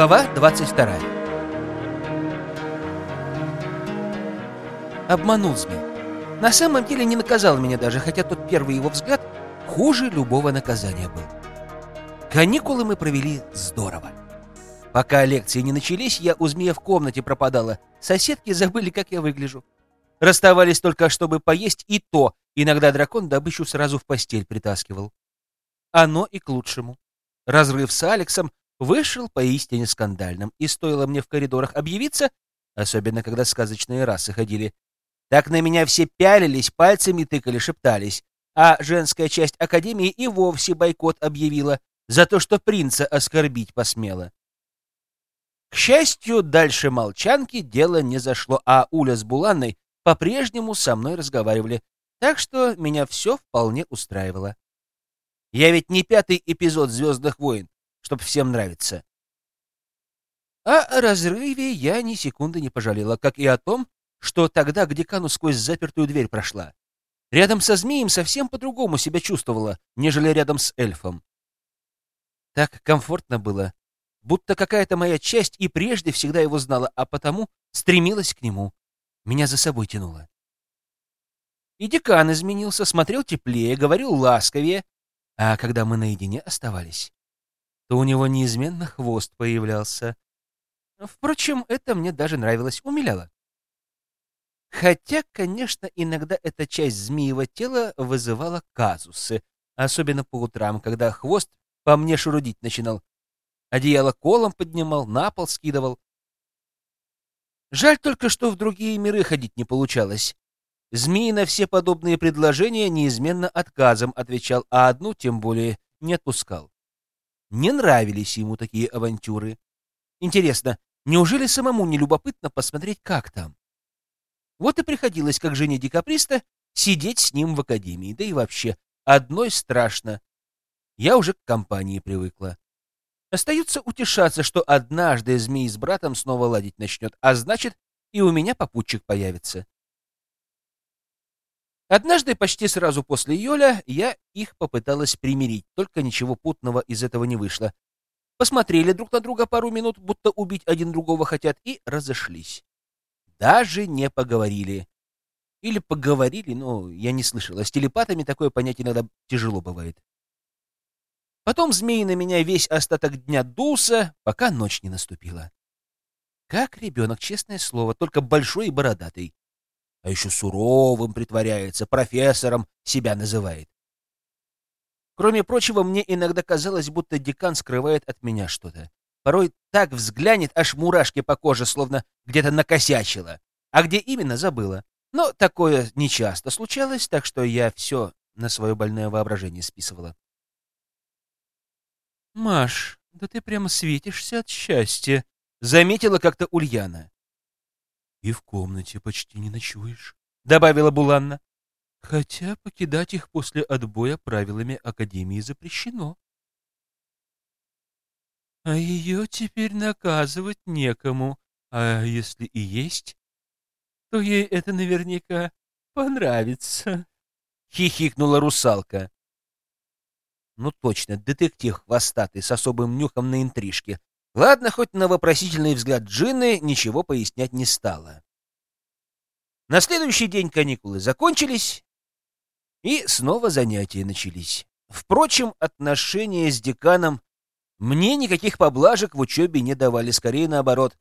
Глава 22 Обманул змей. На самом деле не наказал меня даже, хотя тот первый его взгляд хуже любого наказания был. Каникулы мы провели здорово. Пока лекции не начались, я у змея в комнате пропадала. Соседки забыли, как я выгляжу. Расставались только, чтобы поесть, и то иногда дракон добычу сразу в постель притаскивал. Оно и к лучшему. Разрыв с Алексом вышел поистине скандальным, и стоило мне в коридорах объявиться, особенно когда сказочные расы ходили, так на меня все пялились, пальцами тыкали, шептались, а женская часть Академии и вовсе бойкот объявила за то, что принца оскорбить посмела. К счастью, дальше молчанки дело не зашло, а Уля с Буланной по-прежнему со мной разговаривали, так что меня все вполне устраивало. Я ведь не пятый эпизод «Звездных войн», чтоб всем нравиться. А о разрыве я ни секунды не пожалела, как и о том, что тогда к декану сквозь запертую дверь прошла. Рядом со змеем совсем по-другому себя чувствовала, нежели рядом с эльфом. Так комфортно было, будто какая-то моя часть и прежде всегда его знала, а потому стремилась к нему. Меня за собой тянуло. И декан изменился, смотрел теплее, говорил ласковее, а когда мы наедине оставались, то у него неизменно хвост появлялся. Впрочем, это мне даже нравилось, умиляло. Хотя, конечно, иногда эта часть змеевого тела вызывала казусы, особенно по утрам, когда хвост по мне шурудить начинал. Одеяло колом поднимал, на пол скидывал. Жаль только, что в другие миры ходить не получалось. Змей на все подобные предложения неизменно отказом отвечал, а одну тем более не отпускал. Не нравились ему такие авантюры. Интересно, неужели самому не любопытно посмотреть, как там? Вот и приходилось, как жене декаприста, сидеть с ним в академии, да и вообще, одной страшно. Я уже к компании привыкла. Остается утешаться, что однажды змей с братом снова ладить начнет, а значит, и у меня попутчик появится. Однажды, почти сразу после Йоля, я их попыталась примирить, только ничего путного из этого не вышло. Посмотрели друг на друга пару минут, будто убить один другого хотят, и разошлись. Даже не поговорили. Или поговорили, но я не слышала. С телепатами такое понять иногда тяжело бывает. Потом змей на меня весь остаток дня дулся, пока ночь не наступила. Как ребенок, честное слово, только большой и бородатый. А еще суровым притворяется, профессором себя называет. Кроме прочего, мне иногда казалось, будто декан скрывает от меня что-то. Порой так взглянет, аж мурашки по коже, словно где-то накосячила. А где именно, забыла. Но такое нечасто случалось, так что я все на свое больное воображение списывала. «Маш, да ты прямо светишься от счастья», — заметила как-то Ульяна. «И в комнате почти не ночуешь», — добавила Буланна. «Хотя покидать их после отбоя правилами Академии запрещено». «А ее теперь наказывать некому, а если и есть, то ей это наверняка понравится», — хихикнула русалка. Ну точно, детектив хвостатый с особым нюхом на интрижке. Ладно, хоть на вопросительный взгляд Джинны ничего пояснять не стала. На следующий день каникулы закончились, и снова занятия начались. Впрочем, отношения с деканом мне никаких поблажек в учебе не давали, скорее наоборот.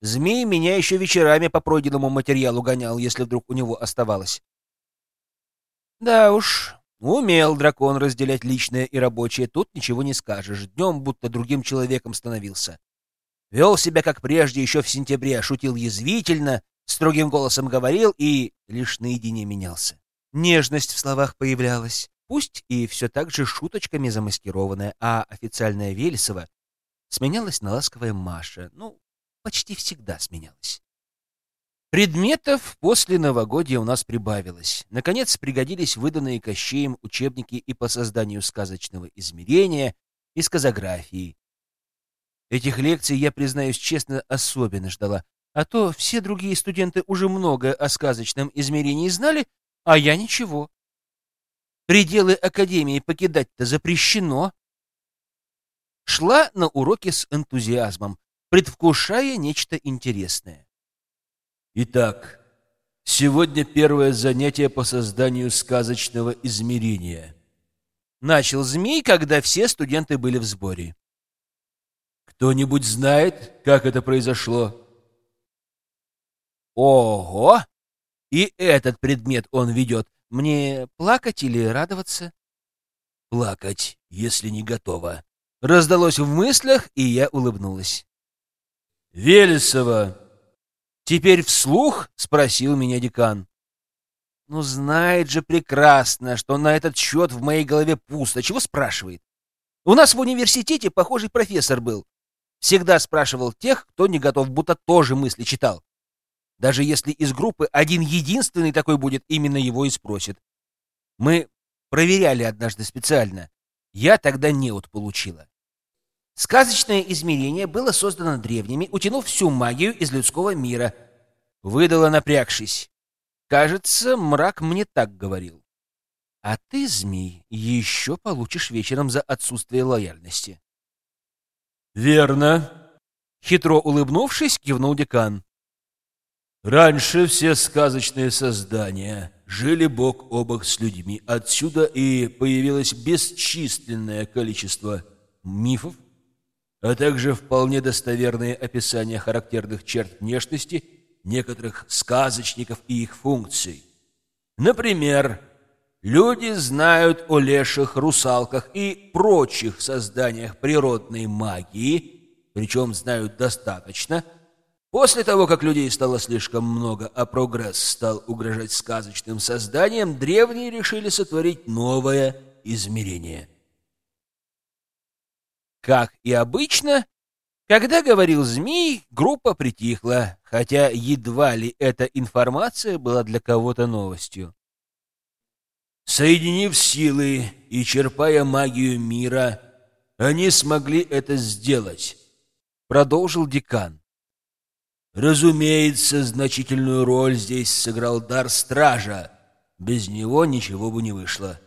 Змей меня еще вечерами по пройденному материалу гонял, если вдруг у него оставалось. Да уж, Умел дракон разделять личное и рабочее, тут ничего не скажешь. Днем будто другим человеком становился. Вел себя как прежде, еще в сентябре, шутил язвительно, строгим голосом говорил и лишь наедине менялся. Нежность в словах появлялась, пусть и все так же шуточками замаскированная, а официальная Велесова сменялась на ласковая Маша. Ну, почти всегда сменялась. Предметов после новогодия у нас прибавилось. Наконец пригодились выданные Кощеем учебники и по созданию сказочного измерения, и сказографии. Этих лекций я, признаюсь честно, особенно ждала, а то все другие студенты уже много о сказочном измерении знали, а я ничего. Пределы Академии покидать-то запрещено. Шла на уроки с энтузиазмом, предвкушая нечто интересное. Итак, сегодня первое занятие по созданию сказочного измерения. Начал змей, когда все студенты были в сборе. Кто-нибудь знает, как это произошло? Ого! И этот предмет он ведет. Мне плакать или радоваться? Плакать, если не готова. Раздалось в мыслях, и я улыбнулась. Велесова! Теперь вслух спросил меня декан. Ну, знает же прекрасно, что на этот счет в моей голове пусто. Чего спрашивает? У нас в университете похожий профессор был. Всегда спрашивал тех, кто не готов, будто тоже мысли читал. Даже если из группы один единственный такой будет, именно его и спросит. Мы проверяли однажды специально. Я тогда неуд получила. Сказочное измерение было создано древними, утянув всю магию из людского мира. Выдала, напрягшись. Кажется, мрак мне так говорил. А ты, змей, еще получишь вечером за отсутствие лояльности. Верно. Хитро улыбнувшись, кивнул декан. Раньше все сказочные создания жили бок о бок с людьми. Отсюда и появилось бесчисленное количество мифов, а также вполне достоверные описания характерных черт внешности некоторых сказочников и их функций. Например, люди знают о леших, русалках и прочих созданиях природной магии, причем знают достаточно. После того, как людей стало слишком много, а прогресс стал угрожать сказочным созданиям, древние решили сотворить новое измерение – как и обычно, когда говорил змей, группа притихла, хотя едва ли эта информация была для кого-то новостью. Соединив силы и черпая магию мира, они смогли это сделать, продолжил декан. Разумеется, значительную роль здесь сыграл дар стража. Без него ничего бы не вышло.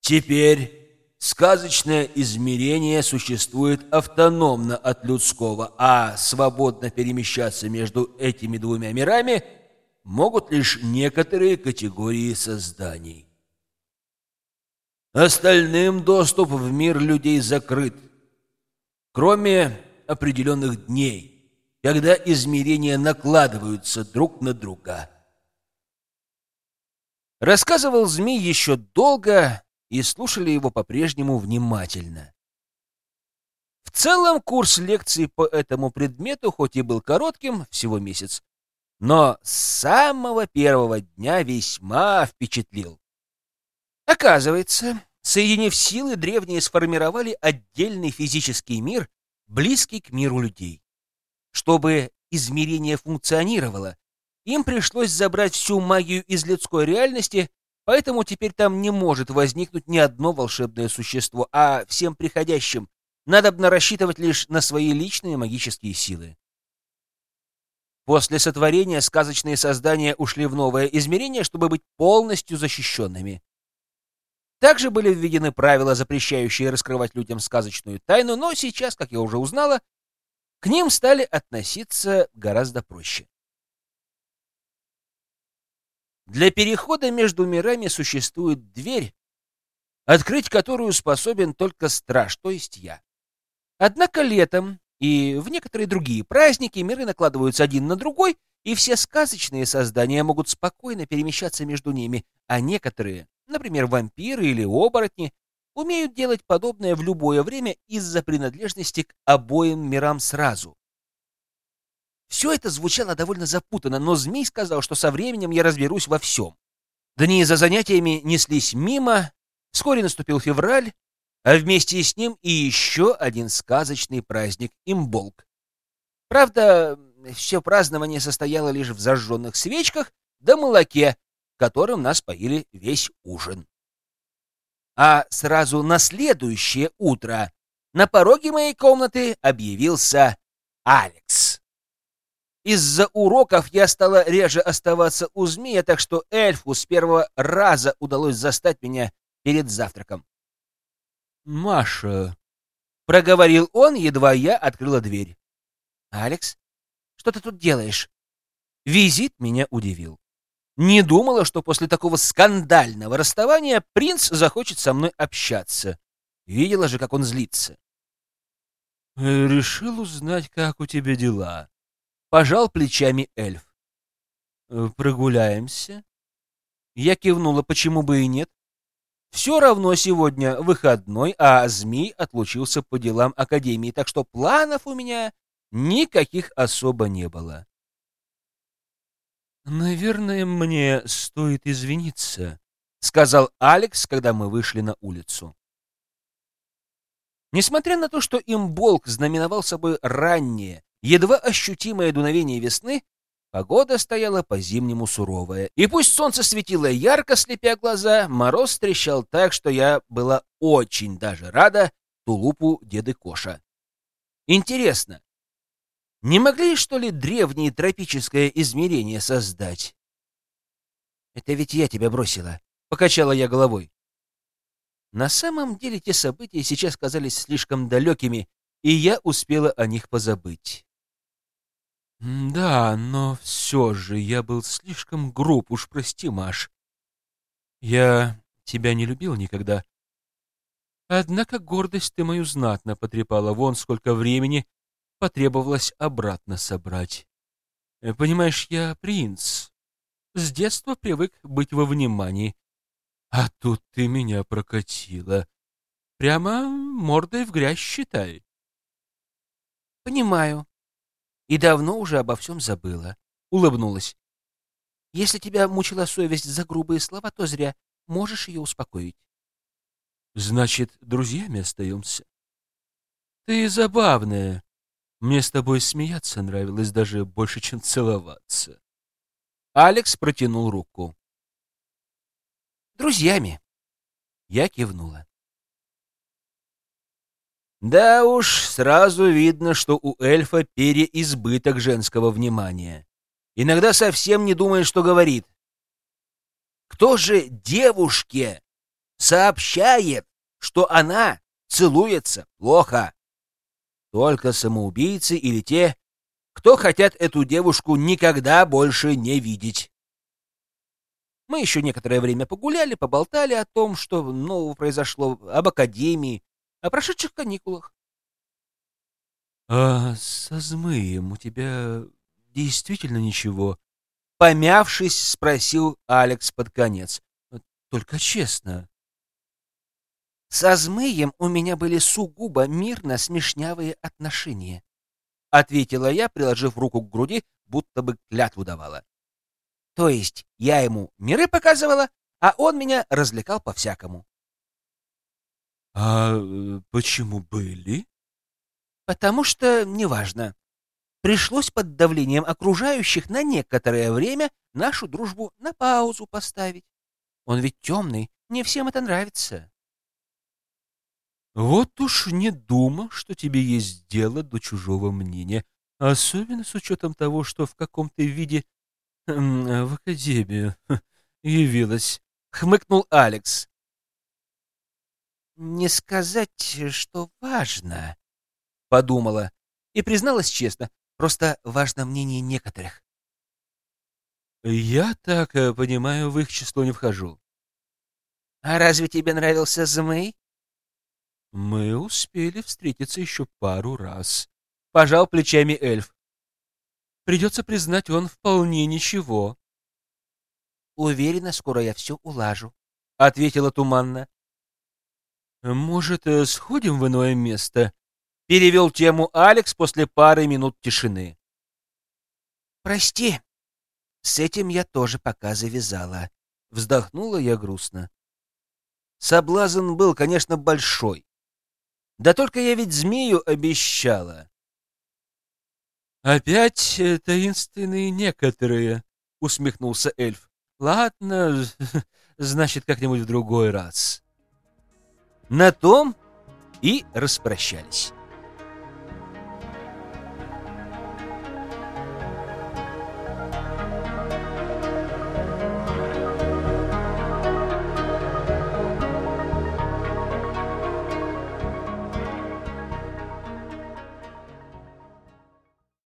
Теперь Сказочное измерение существует автономно от людского, а свободно перемещаться между этими двумя мирами могут лишь некоторые категории созданий. Остальным доступ в мир людей закрыт, кроме определенных дней, когда измерения накладываются друг на друга. Рассказывал змей еще долго, и слушали его по-прежнему внимательно. В целом курс лекций по этому предмету, хоть и был коротким, всего месяц, но с самого первого дня весьма впечатлил. Оказывается, соединив силы, древние сформировали отдельный физический мир, близкий к миру людей. Чтобы измерение функционировало, им пришлось забрать всю магию из людской реальности Поэтому теперь там не может возникнуть ни одно волшебное существо, а всем приходящим надо бы рассчитывать лишь на свои личные магические силы. После сотворения сказочные создания ушли в новое измерение, чтобы быть полностью защищенными. Также были введены правила, запрещающие раскрывать людям сказочную тайну, но сейчас, как я уже узнала, к ним стали относиться гораздо проще. Для перехода между мирами существует дверь, открыть которую способен только страж, то есть я. Однако летом и в некоторые другие праздники миры накладываются один на другой, и все сказочные создания могут спокойно перемещаться между ними, а некоторые, например, вампиры или оборотни, умеют делать подобное в любое время из-за принадлежности к обоим мирам сразу. Все это звучало довольно запутанно, но змей сказал, что со временем я разберусь во всем. Дни за занятиями неслись мимо, вскоре наступил февраль, а вместе с ним и еще один сказочный праздник — имболк. Правда, все празднование состояло лишь в зажженных свечках да молоке, которым нас поили весь ужин. А сразу на следующее утро на пороге моей комнаты объявился Алекс. Из-за уроков я стала реже оставаться у змея, так что эльфу с первого раза удалось застать меня перед завтраком. «Маша», — проговорил он, едва я открыла дверь. «Алекс, что ты тут делаешь?» Визит меня удивил. Не думала, что после такого скандального расставания принц захочет со мной общаться. Видела же, как он злится. «Решил узнать, как у тебя дела», — пожал плечами эльф. «Э, «Прогуляемся?» Я кивнула, почему бы и нет. Все равно сегодня выходной, а Змей отлучился по делам Академии, так что планов у меня никаких особо не было. «Наверное, мне стоит извиниться», — сказал Алекс, когда мы вышли на улицу. Несмотря на то, что имболк знаменовал собой раннее, едва ощутимое дуновение весны, погода стояла по-зимнему суровая. И пусть солнце светило ярко, слепя глаза, мороз трещал так, что я была очень даже рада тулупу деды Коша. Интересно, не могли, что ли, древние тропическое измерение создать? Это ведь я тебя бросила, покачала я головой. На самом деле те события сейчас казались слишком далекими, и я успела о них позабыть. Да, но все же я был слишком груб, уж прости, Маш. Я тебя не любил никогда. Однако гордость ты мою знатно потрепала. Вон сколько времени потребовалось обратно собрать. Э, понимаешь, я принц. С детства привык быть во внимании. А тут ты меня прокатила. Прямо мордой в грязь считай. Понимаю. И давно уже обо всем забыла. Улыбнулась. Если тебя мучила совесть за грубые слова, то зря. Можешь ее успокоить. Значит, друзьями остаемся. Ты забавная. Мне с тобой смеяться нравилось даже больше, чем целоваться. Алекс протянул руку. Друзьями. Я кивнула. Да уж, сразу видно, что у эльфа переизбыток женского внимания. Иногда совсем не думает, что говорит. Кто же девушке сообщает, что она целуется плохо? Только самоубийцы или те, кто хотят эту девушку никогда больше не видеть. Мы еще некоторое время погуляли, поболтали о том, что нового произошло, об академии, о прошедших каникулах. — А со змеем у тебя действительно ничего? — помявшись, спросил Алекс под конец. — Только честно. Со змеем у меня были сугубо мирно-смешнявые отношения, — ответила я, приложив руку к груди, будто бы клятву давала. То есть я ему миры показывала, а он меня развлекал по-всякому. — А э, почему были? — Потому что неважно. Пришлось под давлением окружающих на некоторое время нашу дружбу на паузу поставить. Он ведь темный, не всем это нравится. Вот уж не думал, что тебе есть дело до чужого мнения, особенно с учетом того, что в каком-то виде эм, в академию явилась. Хмыкнул Алекс. Не сказать, что важно, подумала и призналась честно, просто важно мнение некоторых. Я так э, понимаю, в их число не вхожу. А разве тебе нравился Змей? Мы успели встретиться еще пару раз. Пожал плечами эльф. Придется признать, он вполне ничего. Уверена, скоро я все улажу, — ответила туманно. Может, э, сходим в иное место? Перевел тему Алекс после пары минут тишины. Прости, с этим я тоже пока завязала. Вздохнула я грустно. Соблазн был, конечно, большой. Да только я ведь змею обещала. Опять э, таинственные некоторые, усмехнулся эльф. Ладно, значит, как-нибудь в другой раз. На том и распрощались.